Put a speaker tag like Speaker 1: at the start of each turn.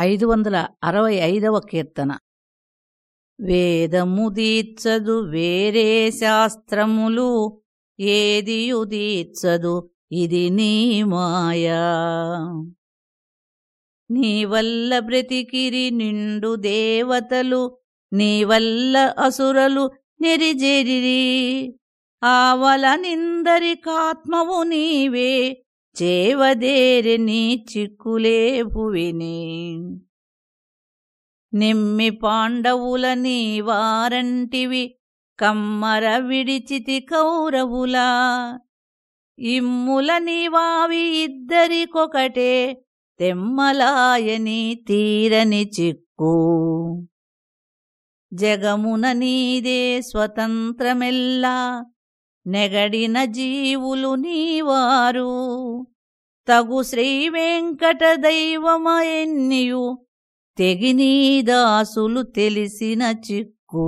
Speaker 1: ఐదు వందల అరవై ఐదవ కీర్తన. వేదముదీచ్చదు వేరే శాస్త్రములు ఏదియుదీర్చదు ఇది నీ మాయా. నీ వల్ల బ్రతికిరి నిండు దేవతలు నీ వల్ల అసురలు నెరిజెరిరి. ఆవల నిందరికాత్మవు నీవే చేవదేరి నీ చిక్కులే భువిని. నిమ్మి పాండవుల నీ వారంటివి కమ్మర విడిచితి కౌరవులా. ఇమ్ముల నీవావి ఇద్దరికొకటే తెమ్మలాయని తీరని చిక్కు. జగమున నీదే స్వతంత్రమెల్లా నెగడిన జీవులు నీవారు. తగు శ్రీ వెంకట దైవమయన్యు తెగినీ దాసులు తెలిసిన చిక్కు.